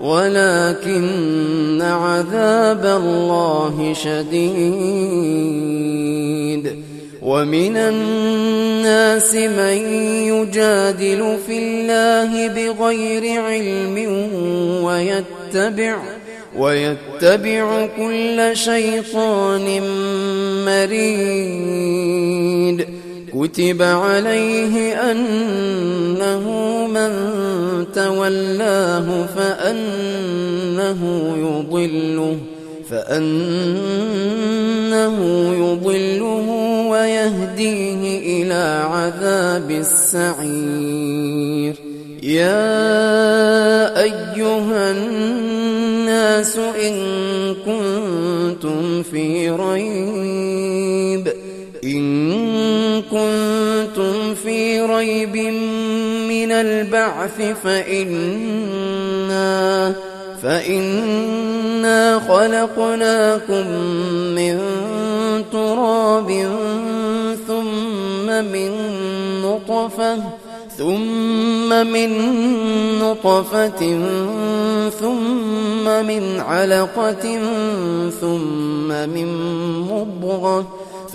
ولكن عذاب الله شديد. ومن الناس من يجادل في الله بغير علم ويتبع ويتبع كل شيطان مريد. كتب عليه أنه من تولاه فأنه يضله فأنه يضله ويهديه إلى عذاب السعير. يا أيها الناس إن كنتم في ريب إن ريب من البعث فإنا فإنا خلقناكم من تراب ثم من نطفة ثم من نطفة ثم من علقة ثم من مضغة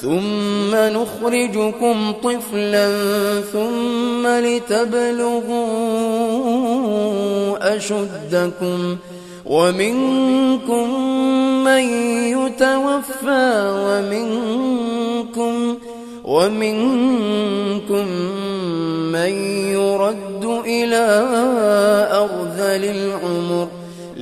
ثم نخرجكم طفلا ثم لتبلغوا أشدكم ومنكم من يتوفى ومنكم ومنكم من يرد إلى أرذل العمر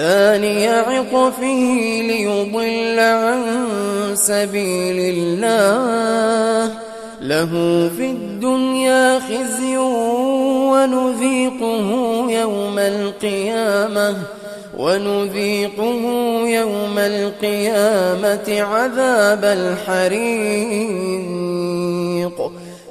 ثاني عطفه ليضل عن سبيل الله. له في الدنيا خزي ونذيقه يوم القيامة ونذيقه يوم القيامة عذاب الحريق.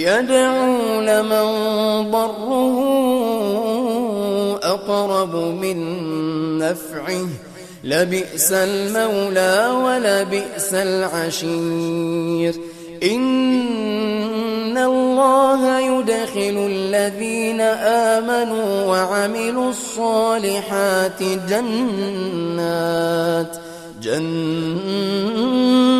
يدعو لمن ضره أقرب من نفعه. لبئس المولى ولبئس العشير. إن الله يدخل الذين آمنوا وعملوا الصالحات جنات. جنات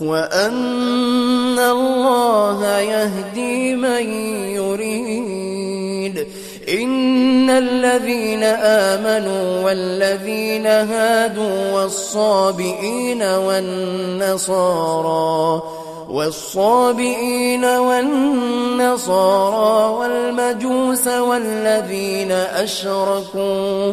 وأن الله يهدي من يريد. إن الذين آمنوا والذين هادوا والصابئين والنصارى والصابئين والنصارى والمجوس والذين أشركوا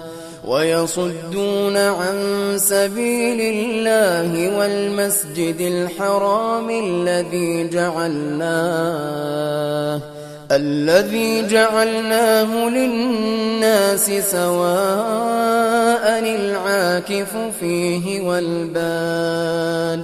ويصدون عن سبيل الله والمسجد الحرام الذي جعلناه الذي جعلناه للناس سواء العاكف فيه والباد.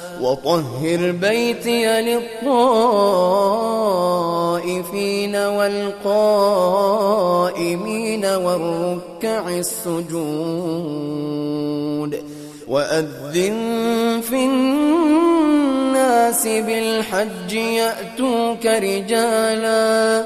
وطهر بيتي للطائفين والقائمين والركع السجود وأذن في الناس بالحج يأتوك رجالا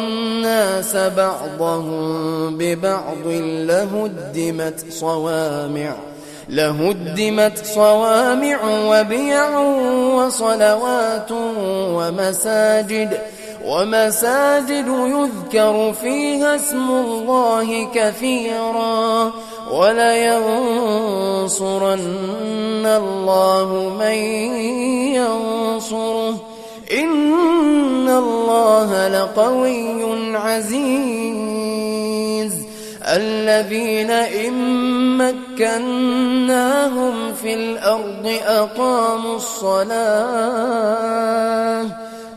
الناس بعضهم ببعض لهدمت صوامع لهدمت صوامع وبيع وصلوات ومساجد ومساجد يذكر فيها اسم الله كثيرا ولينصرن الله من ينصره. إن الله لقوي عزيز. الذين إن مكناهم في الأرض أقاموا الصلاة.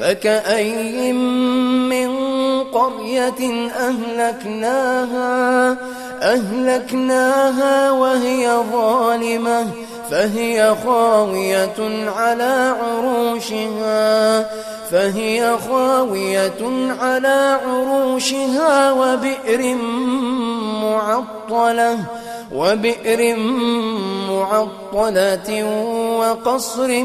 فكأي من قرية أهلكناها أهلكناها وهي ظالمة فهي خاوية على عروشها فهي خاوية على عروشها وبئر معطلة وبئر معطلة وقصر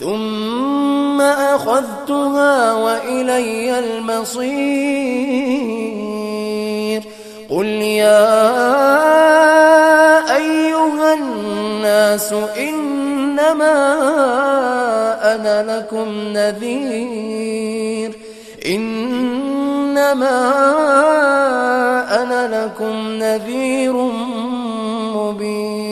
ثم أخذتها وإلي المصير. قل يا أيها الناس إنما أنا لكم نذير. إنما أنا لكم نذير مبين.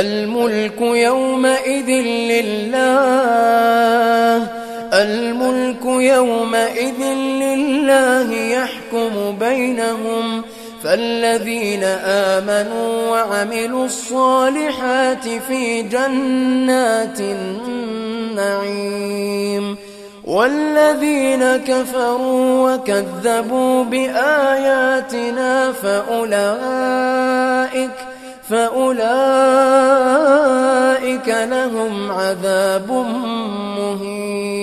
الملك يومئذ لله الملك يومئذ لله يحكم بينهم فالذين آمنوا وعملوا الصالحات في جنات النعيم والذين كفروا وكذبوا بآياتنا فأولئك فأولئك لهم عذاب مهين.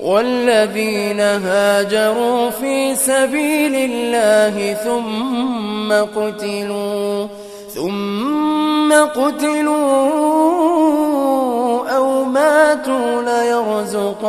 والذين هاجروا في سبيل الله ثم قتلوا ثم قتلوا أو ماتوا ليرزقنهم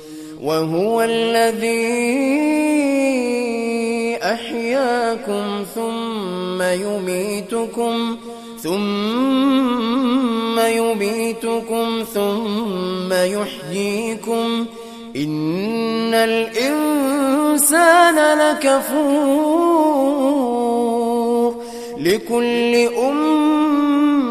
وهو الذي أحياكم ثم يميتكم ثم يميتكم ثم يحييكم إن الإنسان لكفور لكل أمة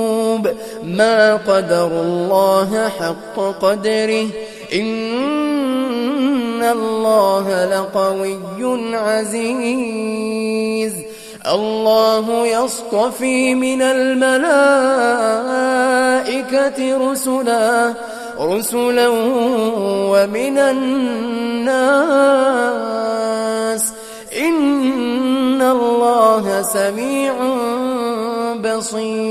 ما قدر الله حق قدره. إن الله لقوي عزيز. الله يصطفي من الملائكة رسلا. رسلا ومن الناس. إن الله سميع بصير.